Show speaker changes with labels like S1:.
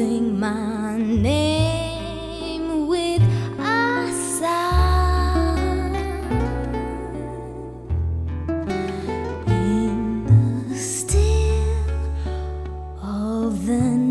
S1: breathing my name with a sigh. In the still of the night.